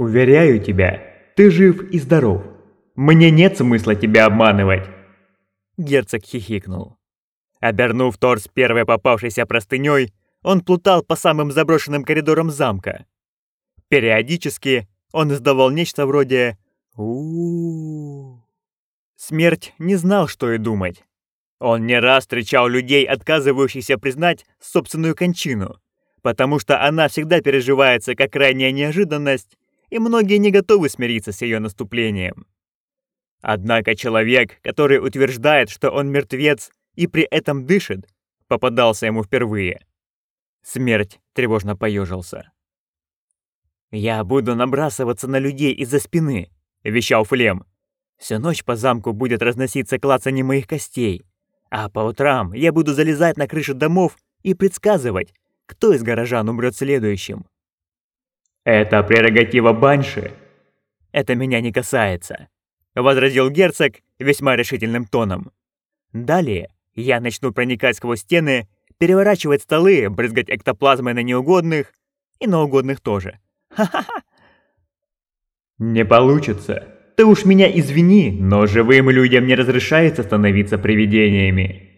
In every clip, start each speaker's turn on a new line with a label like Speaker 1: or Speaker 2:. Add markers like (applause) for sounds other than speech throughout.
Speaker 1: Уверяю тебя, ты жив и здоров. Мне нет смысла тебя обманывать.
Speaker 2: Герцог хихикнул. Обернув торс первой попавшейся простыней, он плутал по самым заброшенным коридорам замка. Периодически он издавал нечто вроде у, Смерть не знал, что и думать. Он не раз встречал людей, отказывающихся признать собственную кончину, потому что она всегда переживается как крайняя неожиданность, и многие не готовы смириться с ее наступлением. Однако человек, который утверждает, что он мертвец и при этом дышит, попадался ему впервые. Смерть тревожно поежился. «Я буду набрасываться на людей из-за спины», — вещал Флем. «Всю ночь по замку будет разноситься клацанье моих костей, а по утрам я буду залезать на крыши домов и предсказывать, кто из горожан умрет следующим».
Speaker 1: «Это прерогатива Банши».
Speaker 2: «Это меня не касается», — возразил герцог весьма решительным тоном. «Далее я начну проникать сквозь стены, переворачивать столы, брызгать эктоплазмой на неугодных и на угодных тоже. Ха-ха-ха!»
Speaker 1: «Не получится. Ты уж меня извини, но живым людям не разрешается становиться привидениями».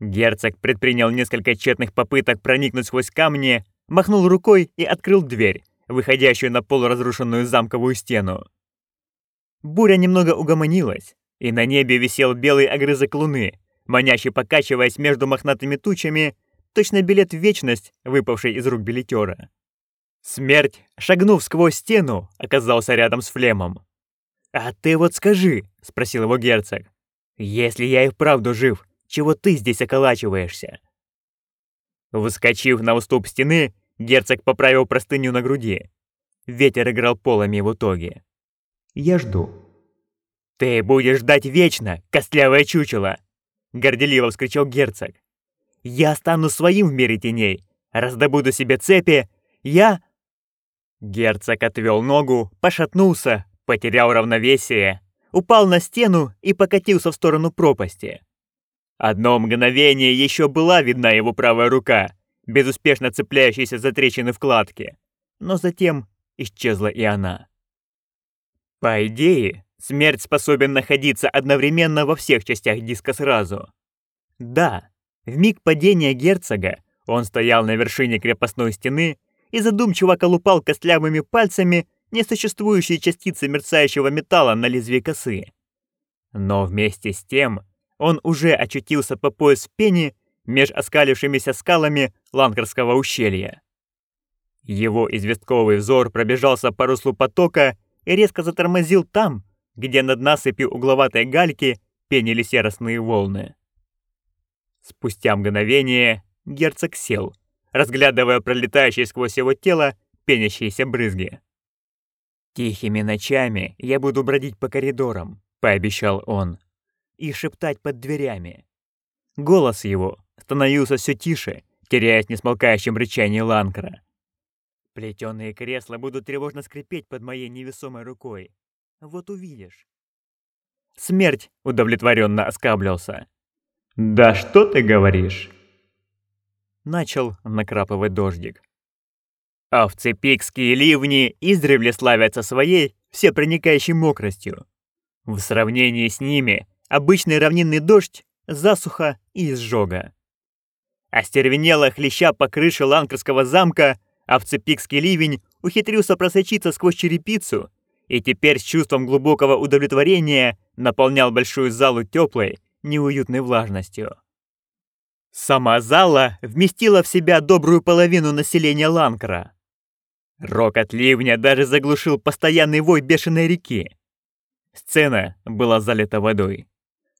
Speaker 2: Герцог предпринял несколько тщетных попыток проникнуть сквозь камни, махнул рукой и открыл дверь, выходящую на полуразрушенную замковую стену. Буря немного угомонилась, и на небе висел белый огрызок луны, манящий покачиваясь между мохнатыми тучами, точно билет в вечность, выпавший из рук билетера. Смерть, шагнув сквозь стену, оказался рядом с Флемом. «А ты вот скажи», — спросил его герцог, — «если я и вправду жив, чего ты здесь околачиваешься?» Выскочив на уступ стены, герцог поправил простыню на груди. Ветер играл полами в итоге.
Speaker 1: «Я жду».
Speaker 2: «Ты будешь ждать вечно, костлявое чучело!» — горделиво вскричал герцог. «Я стану своим в мире теней, раздобуду себе цепи, я...» Герцог отвел ногу, пошатнулся, потерял равновесие, упал на стену и покатился в сторону пропасти. Одно мгновение еще была видна его правая рука, безуспешно цепляющаяся за трещины вкладки, но затем исчезла и она. По идее, смерть способен находиться одновременно во всех частях диска сразу. Да, в миг падения герцога он стоял на вершине крепостной стены и задумчиво колупал костлявыми пальцами несуществующие частицы мерцающего металла на лезвии косы. Но вместе с тем он уже очутился по пояс в пене меж оскалившимися скалами Ланкарского ущелья. Его известковый взор пробежался по руслу потока и резко затормозил там, где над насыпью угловатой гальки пенились яростные волны. Спустя мгновение герцог сел, разглядывая пролетающие сквозь его тело пенящиеся брызги. «Тихими ночами я буду бродить по коридорам», — пообещал он, — «и шептать под дверями». Голос его становился все тише, теряясь в несмолкающем рычании Ланкра. Плетеные кресла будут тревожно скрипеть под моей невесомой рукой. Вот увидишь. Смерть удовлетворенно оскаблился.
Speaker 1: «Да что ты говоришь?»
Speaker 2: начал накрапывать дождик. Овцепикские ливни издревле славятся своей всепроникающей мокростью. В сравнении с ними обычный равнинный дождь — засуха и изжога. Остервенело хлеща по крыше Ланкерского замка, овцепикский ливень ухитрился просочиться сквозь черепицу и теперь с чувством глубокого удовлетворения наполнял большую залу теплой, неуютной влажностью. Сама зала вместила в себя добрую половину населения Ланкра. Рокот ливня даже заглушил постоянный вой бешеной реки. Сцена была залита водой.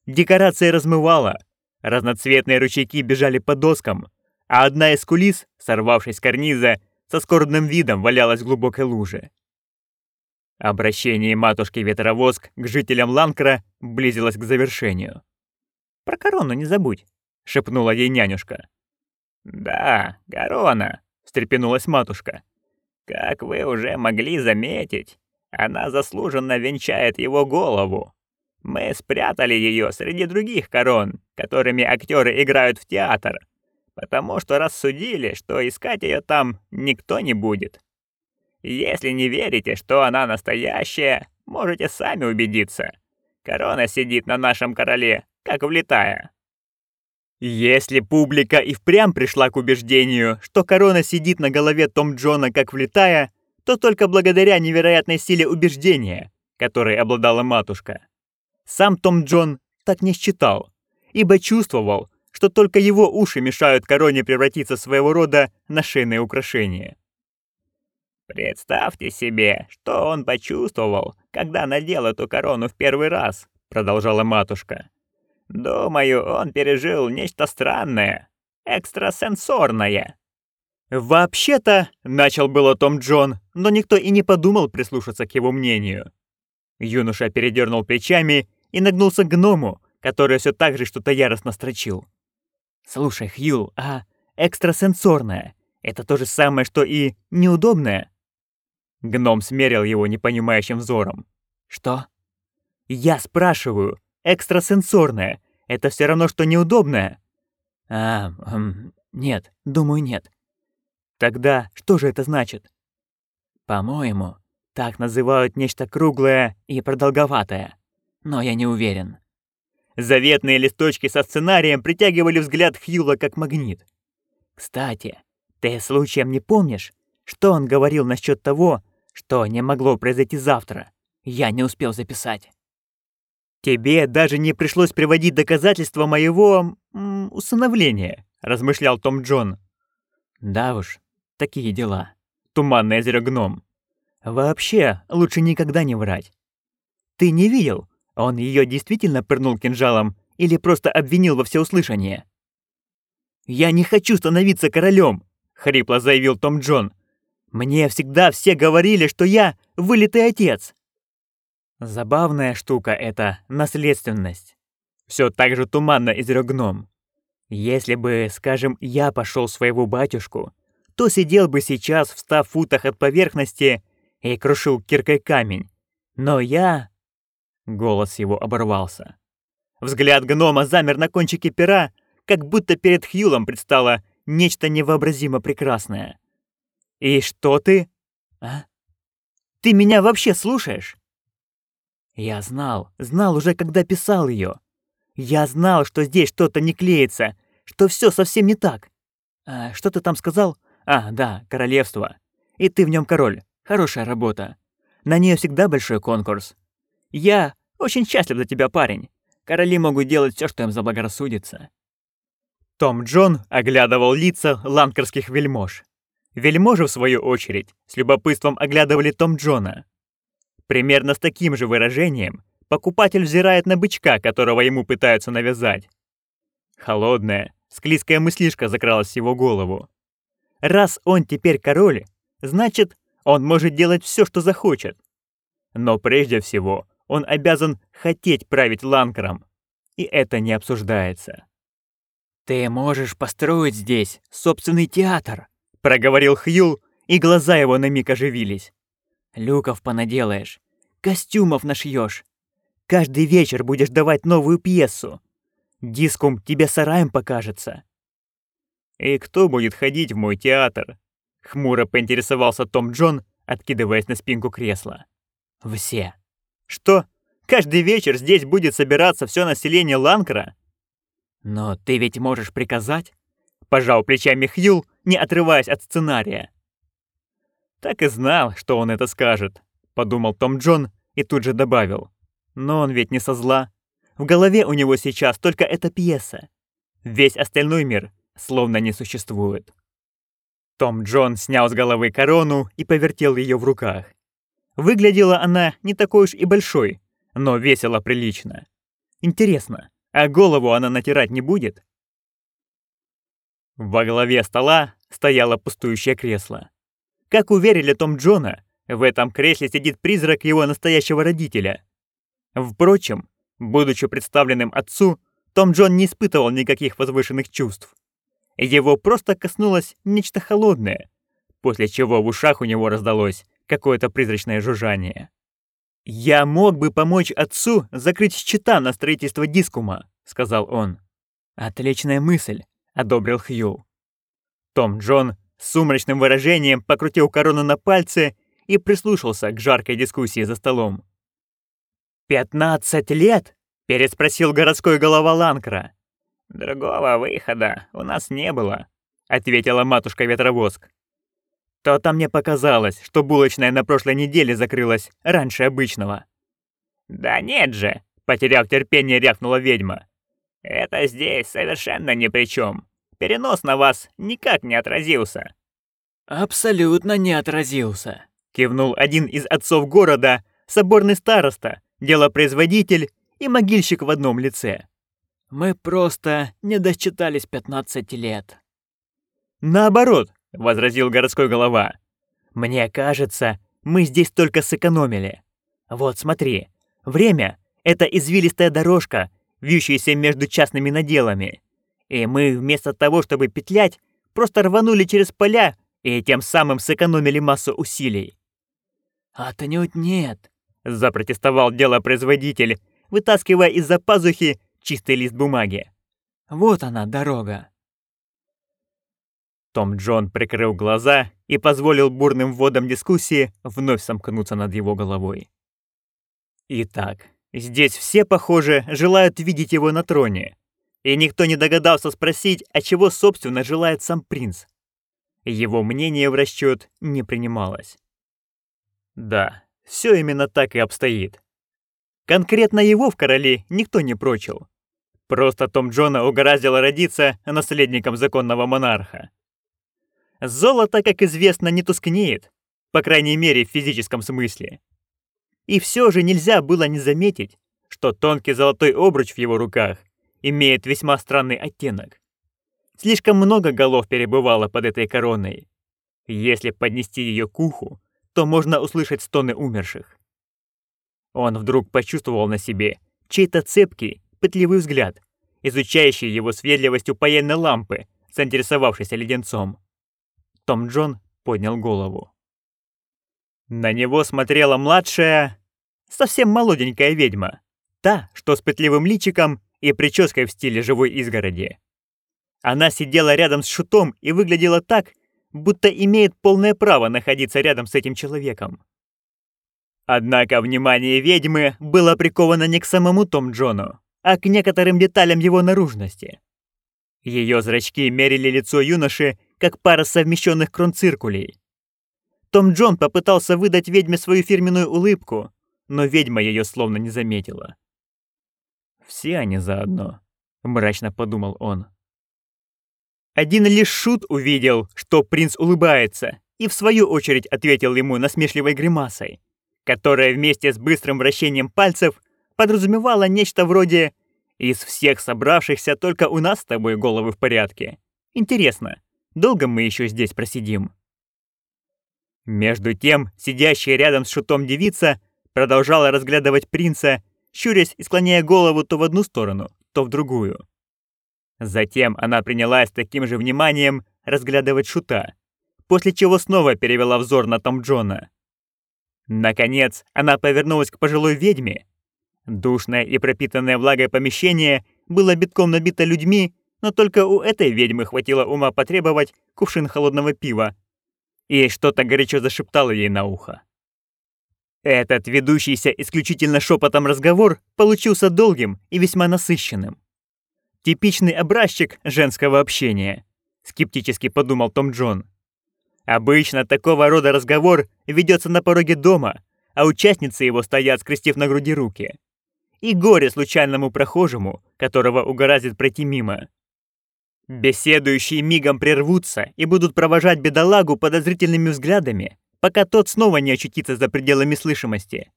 Speaker 2: Декорация размывала, разноцветные ручейки бежали по доскам, а одна из кулис, сорвавшись с карниза, со скорбным видом валялась в глубокой луже. Обращение матушки Ветровоск к жителям Ланкра близилось к завершению. «Про корону не забудь», — шепнула ей нянюшка. «Да, корона», — встрепенулась матушка. «Как вы уже могли заметить, она заслуженно венчает его голову. Мы спрятали ее среди других корон, которыми актеры играют в театр, потому что рассудили, что искать ее там никто не будет. Если не верите, что она настоящая, можете сами убедиться. Корона сидит на нашем короле, как влетая. Если публика и впрямь пришла к убеждению, что корона сидит на голове Том Джона как влетая, то только благодаря невероятной силе убеждения, которой обладала матушка. Сам Том Джон так не считал, ибо чувствовал, что только его уши мешают короне превратиться в своего рода на шейное украшение. «Представьте себе, что он почувствовал, когда надел эту корону в первый раз», — продолжала матушка. «Думаю, он пережил нечто странное, экстрасенсорное».
Speaker 1: «Вообще-то», — начал было Том Джон, но никто и не подумал прислушаться к его мнению. Юноша передернул плечами и нагнулся к гному, который все так же что-то яростно строчил. «Слушай, Хью, а экстрасенсорное — это то же самое, что и неудобное?» Гном смерил его непонимающим взором. «Что?» «Я спрашиваю, экстрасенсорное — это все равно, что неудобное?» «А, эм, нет, думаю, нет». «Тогда что же это значит?» «По-моему, так называют нечто круглое и продолговатое, но я не уверен». Заветные листочки со сценарием притягивали взгляд Хьюла как магнит. «Кстати, ты случаем не помнишь, что он говорил насчет того, что не могло произойти завтра. Я не успел записать. Тебе даже не пришлось приводить доказательства моего усыновления, размышлял Том Джон. Да уж, такие дела. Туманный озеро гном. Вообще, лучше никогда не врать. Ты не видел, он ее действительно пырнул кинжалом или просто обвинил во всеуслышание? «Я не хочу становиться королем!» — хрипло заявил Том Джон. Мне всегда все говорили, что я вылитый отец. Забавная штука это наследственность. Все так же туманно изрек гном. Если бы, скажем, я пошел своего батюшку, то сидел бы сейчас в ста футах от поверхности и крушил киркой камень. Но я... Голос его оборвался. Взгляд гнома замер на кончике пера, как будто перед Хьюлом предстало нечто невообразимо прекрасное. «И что ты? А? Ты меня вообще слушаешь?» Я знал, знал уже, когда писал ее. Я знал, что здесь что-то не клеится, что все совсем не так. А, что ты там сказал? А, да, королевство. И ты в нем король. Хорошая работа. На нее всегда большой конкурс. Я очень счастлив за тебя, парень. Короли могут делать все, что им заблагорассудится. Том Джон оглядывал лица ланкерских вельмож. Вельможи, в свою очередь, с любопытством оглядывали Том Джона. Примерно с таким же выражением покупатель взирает на бычка, которого ему пытаются навязать. Холодная, склизкая мыслишка закралась в его голову. Раз он теперь король, значит, он может делать все, что захочет. Но прежде всего он обязан хотеть править Ланкером, и это не обсуждается. «Ты можешь построить здесь собственный театр», проговорил Хью, и глаза его на миг оживились. «Люков понаделаешь, костюмов нашьешь. Каждый вечер будешь давать новую пьесу. Дискум тебе сараем покажется». «И кто будет ходить в мой театр?» — хмуро поинтересовался Том Джон, откидываясь на спинку кресла. «Все». «Что? Каждый вечер здесь будет собираться все население Ланкра?» «Но ты ведь можешь приказать?» — пожал плечами Хью, не отрываясь от сценария. «Так и знал, что он это скажет», — подумал Том Джон и тут же добавил. «Но он ведь не со зла. В голове у него сейчас только эта пьеса. Весь остальной мир словно не существует». Том Джон снял с головы корону и повертел ее в руках. Выглядела она не такой уж и большой, но весила прилично. Интересно, а голову она натирать не будет? Во главе стола стояло пустующее кресло. Как уверили Том Джона, в этом кресле сидит призрак его настоящего родителя. Впрочем, будучи представленным отцу, том Джон не испытывал никаких возвышенных чувств. Его просто коснулось нечто холодное, после чего в ушах у него раздалось какое-то призрачное жужжание. «Я мог бы помочь отцу закрыть счета на строительство дискума», — сказал он. «Отличная мысль», — одобрил Хью. Том Джон с сумрачным выражением покрутил корону на пальце и прислушался к жаркой дискуссии за столом. «Пятнадцать лет?» — переспросил городской голова Ланкра.
Speaker 2: «Другого выхода у нас не было», —
Speaker 1: ответила матушка Ветровоск. То-то мне показалось, что булочная на прошлой неделе закрылась раньше обычного.
Speaker 2: «Да нет же!» — потеряв терпение, рявкнула ведьма. «Это здесь совершенно ни при чем. Перенос на вас никак не отразился».
Speaker 1: «Абсолютно не отразился», — кивнул один из отцов города, соборный староста, делопроизводитель и могильщик в одном лице. «Мы просто не досчитались 15 лет». «Наоборот», — возразил городской голова. «Мне кажется, мы здесь только сэкономили. Вот смотри, время — это извилистая дорожка, вьющаяся между частными наделами. И мы вместо того, чтобы петлять, просто рванули через поля и тем самым сэкономили массу усилий. «Отнюдь нет», — запротестовал делопроизводитель, вытаскивая из-за пазухи чистый лист бумаги. «Вот она, дорога». Том Джон прикрыл глаза и позволил бурным водам дискуссии вновь сомкнуться над его головой. Итак, здесь все, похоже, желают видеть его на троне, и никто не догадался спросить, а чего, собственно, желает сам принц. Его мнение в расчет не принималось. Да, все именно так и обстоит. Конкретно его в короле никто не прочил. Просто Том Джона угораздило родиться наследником законного монарха. Золото, как известно, не тускнеет, по крайней мере в физическом смысле. И все же нельзя было не заметить, что тонкий золотой обруч в его руках имеет весьма странный оттенок. Слишком много голов перебывало под этой короной. Если поднести ее к уху, то можно услышать стоны умерших. Он вдруг почувствовал на себе чей-то цепкий, пытливый взгляд, изучающий его с ведливостью паяльной лампы, заинтересовавшейся леденцом. Том Джон поднял голову. На него смотрела младшая, совсем молоденькая ведьма, та, что с пытливым личиком и прической в стиле живой изгороди. Она сидела рядом с шутом и выглядела так, будто имеет полное право находиться рядом с этим человеком. Однако внимание ведьмы было приковано не к самому Том Джону, а к некоторым деталям его наружности. Ее зрачки мерили лицо юноши, как пара совмещенных кронциркулей. Том Джон попытался выдать ведьме свою фирменную улыбку, но ведьма ее словно не заметила. «Все они заодно», — мрачно подумал он. Один лишь Шут увидел, что принц улыбается, и в свою очередь ответил ему насмешливой гримасой, которая вместе с быстрым вращением пальцев подразумевала нечто вроде «Из всех собравшихся только у нас с тобой головы в порядке. Интересно, долго мы еще здесь просидим?» Между тем, сидящая рядом с Шутом девица продолжала разглядывать принца, щурясь и склоняя голову то в одну сторону, то в другую. Затем она принялась таким же вниманием разглядывать Шута, после чего снова перевела взор на Том Джона. Наконец, она повернулась к пожилой ведьме. Душное и пропитанное влагой помещение было битком набито людьми, но только у этой ведьмы хватило ума потребовать кувшин холодного пива. И что-то горячо зашептало ей на ухо. Этот ведущийся исключительно шепотом разговор получился долгим и весьма насыщенным. Типичный образчик женского общения, скептически подумал Том Джон. Обычно такого рода разговор ведется на пороге дома, а участницы его стоят, скрестив на груди руки. И горе случайному прохожему, которого угораздит пройти мимо. Беседующие мигом прервутся и будут провожать бедолагу подозрительными взглядами, пока тот снова не очутится за пределами слышимости,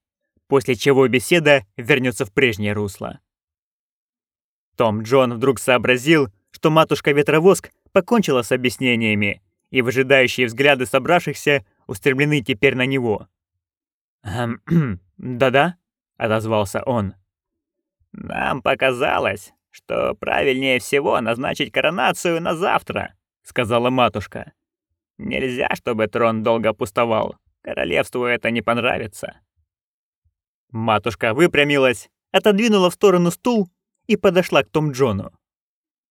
Speaker 1: после чего беседа вернется в прежнее русло. Том Джон вдруг сообразил, что матушка Ветровоск покончила с объяснениями, и выжидающие взгляды собравшихся устремлены теперь на него. «Эм, (clears throat) «Да-да», — отозвался он.
Speaker 2: «Нам показалось, что правильнее всего назначить коронацию на завтра», — сказала матушка. «Нельзя, чтобы трон долго пустовал. Королевству это не понравится».
Speaker 1: Матушка выпрямилась, отодвинула в сторону стул и подошла к Том Джону.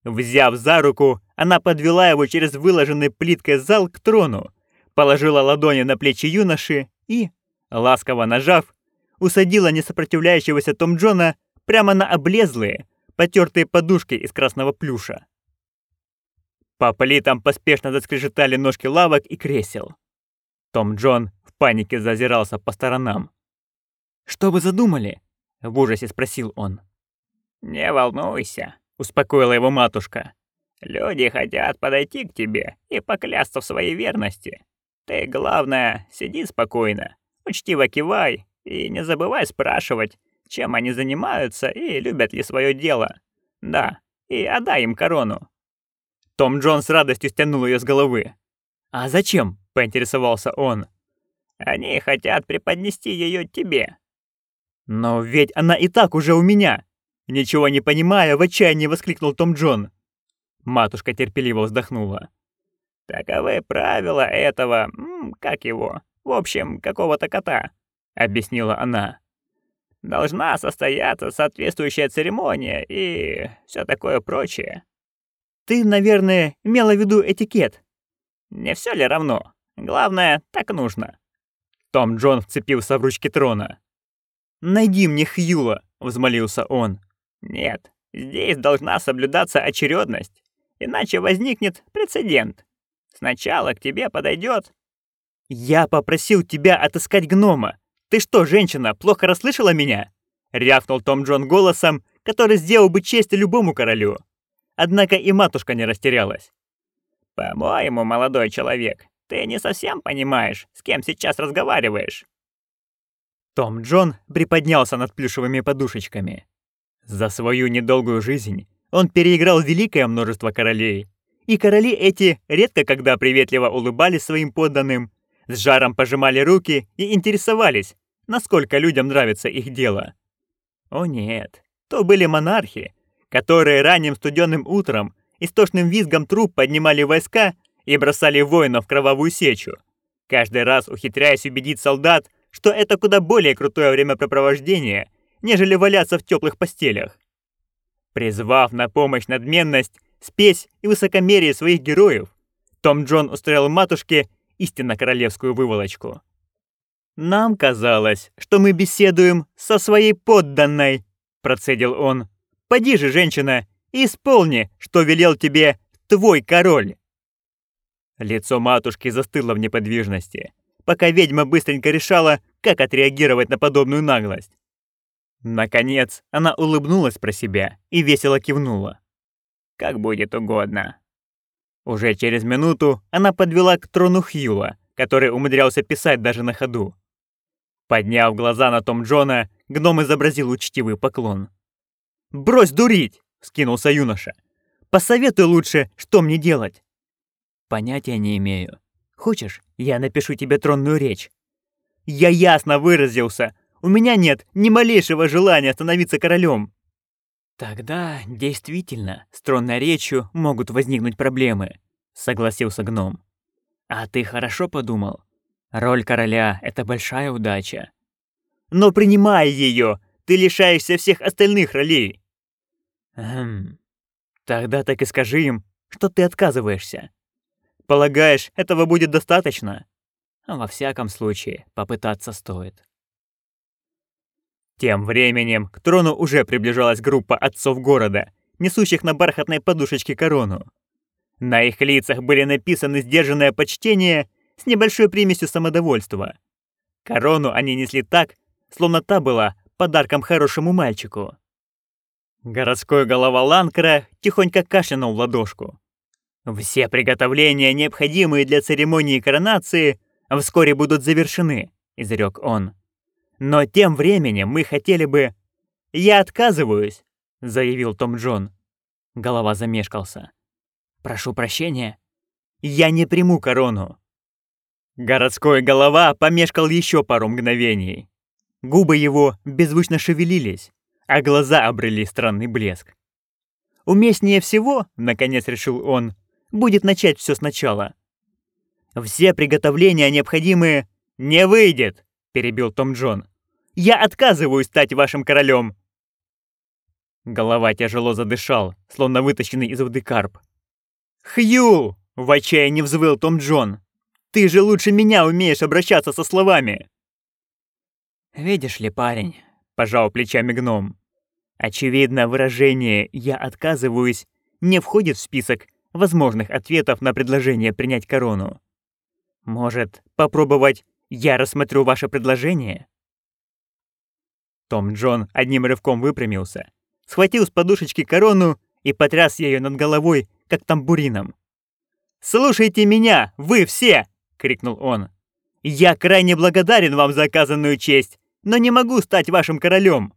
Speaker 1: Взяв за руку, она подвела его через выложенный плиткой зал к трону, положила ладони на плечи юноши и, ласково нажав, усадила несопротивляющегося Том Джона прямо на облезлые, потертые подушки из красного плюша. По плитам поспешно заскрежетали ножки лавок и кресел. Том Джон в панике зазирался по сторонам. «Что вы задумали?» — в ужасе спросил он.
Speaker 2: «Не волнуйся», — успокоила его матушка. «Люди хотят подойти к тебе и поклясться в своей верности. Ты, главное, сиди спокойно, учтиво кивай и не забывай спрашивать, чем они занимаются и любят ли свое дело. Да, и отдай им корону».
Speaker 1: Том Джон с радостью стянул ее с головы. «А зачем?» — поинтересовался он.
Speaker 2: «Они хотят преподнести ее тебе».
Speaker 1: «Но ведь она и так уже у меня!» Ничего не понимая, в отчаянии воскликнул Том Джон. Матушка терпеливо вздохнула.
Speaker 2: «Таковы правила этого... как его? В общем, какого-то кота», — объяснила она. «Должна состояться соответствующая церемония и все такое прочее».
Speaker 1: «Ты, наверное, имела в виду этикет?»
Speaker 2: «Не все ли равно? Главное, так нужно».
Speaker 1: Том Джон вцепился в ручки трона. «Найди мне Хьюла», — взмолился он.
Speaker 2: «Нет, здесь должна соблюдаться очередность, иначе возникнет прецедент. Сначала к тебе подойдет.
Speaker 1: «Я попросил тебя отыскать гнома. Ты что, женщина, плохо расслышала меня?» — рявкнул Том Джон голосом, который сделал бы честь любому королю. Однако и матушка не растерялась.
Speaker 2: «По-моему, молодой человек, ты не совсем понимаешь, с кем сейчас разговариваешь».
Speaker 1: Том Джон приподнялся над плюшевыми подушечками. За свою недолгую жизнь он переиграл великое множество королей. И короли эти редко когда приветливо улыбались своим подданным, с жаром пожимали руки и интересовались, насколько людям нравится их дело. О нет, то были монархи, которые ранним студенным утром истошным визгом труп поднимали войска и бросали воинов в кровавую сечу, каждый раз ухитряясь убедить солдат, что это куда более крутое времяпрепровождение, нежели валяться в теплых постелях. Призвав на помощь надменность, спесь и высокомерие своих героев, Том Джон устроил матушке истинно королевскую выволочку. «Нам казалось, что мы беседуем со своей подданной», — процедил он. «Поди же, женщина, исполни, что велел тебе твой король». Лицо матушки застыло в неподвижности, пока ведьма быстренько решала, как отреагировать на подобную наглость. Наконец, она улыбнулась про себя и весело кивнула.
Speaker 2: «Как будет угодно».
Speaker 1: Уже через минуту она подвела к трону Хьюла, который умудрялся писать даже на ходу. Подняв глаза на Том Джона, гном изобразил учтивый поклон. «Брось дурить!» — скинулся юноша. «Посоветуй лучше, что мне делать». «Понятия не имею. Хочешь, я напишу тебе тронную речь?» «Я ясно выразился. У меня нет ни малейшего желания становиться королем. Тогда, действительно, с тронной речью могут возникнуть проблемы, согласился гном. А ты хорошо подумал? Роль короля — это большая удача. Но принимая ее, ты лишаешься всех остальных ролей. Хм. Тогда так и скажи им, что ты отказываешься. Полагаешь, этого будет достаточно? Во всяком случае, попытаться стоит. Тем временем к трону уже приближалась группа отцов города, несущих на бархатной подушечке корону. На их лицах были написаны сдержанное почтение с небольшой примесью самодовольства. Корону они несли так, словно та была подарком хорошему мальчику. Городской голова Ланкера тихонько кашлянул в ладошку. «Все приготовления, необходимые для церемонии коронации, вскоре будут завершены», — изрек он. Но тем временем мы хотели бы... Я отказываюсь, заявил Том Джон. Голова замешкался. Прошу прощения. Я не приму корону. Городской голова помешкал еще пару мгновений. Губы его беззвучно шевелились, а глаза обрели странный блеск. Уместнее всего, наконец решил он, будет начать все сначала. Все приготовления необходимые не выйдет, перебил Том Джон. «Я отказываюсь стать вашим королем!» Голова тяжело задышал, словно вытащенный из воды карп. «Хью!» — в отчаянии взвыл Том Джон. «Ты же лучше меня умеешь обращаться со словами!»
Speaker 2: «Видишь ли, парень», — пожал плечами гном, «очевидно, выражение «я отказываюсь» не входит в список возможных ответов на предложение принять корону. Может, попробовать «я рассмотрю ваше предложение»?» Том Джон одним рывком выпрямился, схватил с подушечки корону и потряс ею над головой, как тамбурином. «Слушайте меня, вы все!» — крикнул он. «Я крайне благодарен вам за оказанную честь, но не могу стать вашим королем.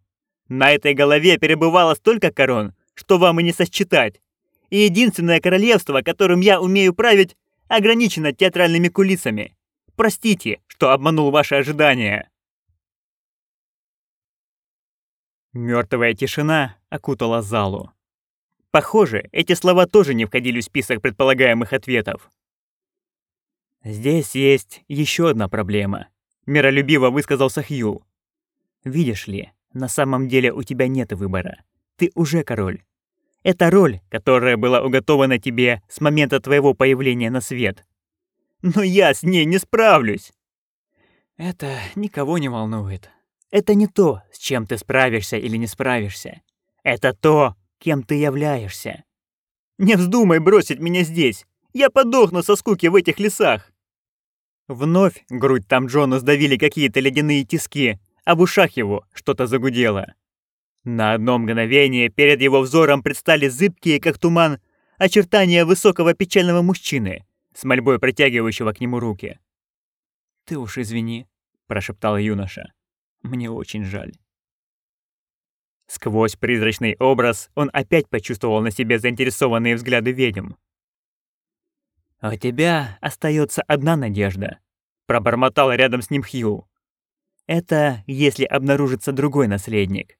Speaker 2: На этой голове перебывало столько корон, что вам и не сосчитать. И единственное королевство, которым я умею править, ограничено театральными кулисами. Простите, что обманул ваши ожидания». Мертвая тишина окутала залу. Похоже, эти слова тоже не входили в список предполагаемых ответов. «Здесь есть еще одна проблема», — миролюбиво высказался Хью. «Видишь ли, на самом деле у тебя нет выбора. Ты уже король. Это роль, которая была уготована тебе с момента твоего появления на свет. Но я с ней не справлюсь!» «Это никого не волнует. Это не то, с чем ты справишься или не справишься. Это то, кем ты являешься. Не вздумай бросить меня здесь. Я подохну со скуки в этих лесах. Вновь грудь там Джона сдавили какие-то ледяные тиски, а в ушах его что-то загудело. На одно мгновение перед его взором предстали зыбкие, как туман, очертания высокого печального мужчины, с мольбой протягивающего к нему руки. «Ты уж извини», — прошептал юноша. «Мне очень жаль». Сквозь призрачный образ он опять почувствовал на себе заинтересованные взгляды ведьм. «У тебя остается одна надежда», — пробормотал рядом с ним Хью. «Это если обнаружится другой наследник.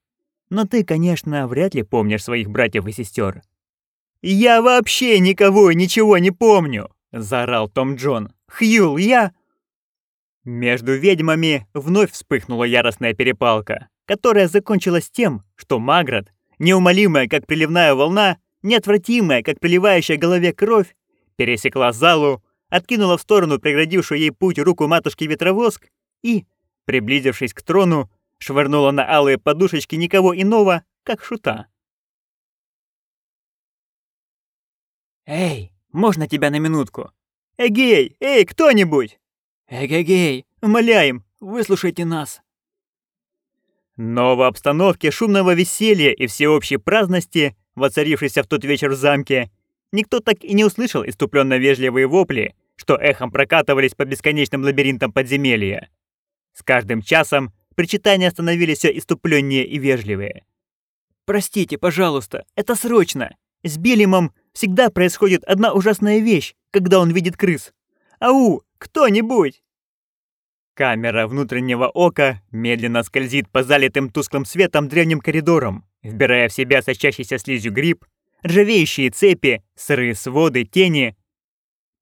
Speaker 2: Но ты, конечно, вряд ли помнишь своих братьев и сестер. «Я вообще никого и ничего не помню!» — заорал Том Джон. «Хью, я...» Между ведьмами вновь вспыхнула яростная перепалка которая закончилась тем, что Маград, неумолимая как приливная волна, неотвратимая как приливающая голове кровь, пересекла залу, откинула в сторону преградившую ей путь руку матушки Ветровоск и, приблизившись к трону, швырнула на алые подушечки никого иного, как шута. «Эй, можно тебя на минутку?» «Эгей, эй, кто-нибудь!» «Эгегей, умоляем, выслушайте нас!» Но в обстановке шумного веселья и всеобщей праздности, воцарившейся в тот вечер в замке, никто так и не услышал иступленно вежливые вопли, что эхом прокатывались по бесконечным лабиринтам подземелья. С каждым часом причитания становились все иступленнее и вежливее. «Простите, пожалуйста, это срочно. С Белимом всегда происходит одна ужасная вещь, когда он видит крыс. Ау, кто-нибудь!» Камера внутреннего ока медленно скользит по залитым тусклым светом древним коридорам, вбирая в себя сочащийся слизью гриб, ржавеющие цепи, сырые своды, тени.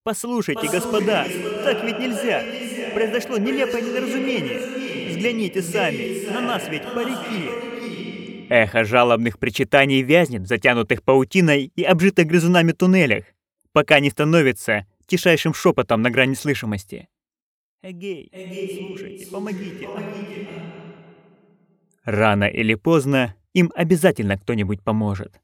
Speaker 2: «Послушайте, Послушайте господа, господа, так ведь нельзя! нельзя. Произошло нелепое недоразумение! Взгляните сами, на нас ведь парики!» Эхо жалобных причитаний вязнет в затянутых паутиной и обжитых грызунами туннелях, пока не становится тишайшим шепотом на грани слышимости. Эгей, Эгей слушайте, помогите, помогите. Рано или поздно им обязательно кто-нибудь поможет.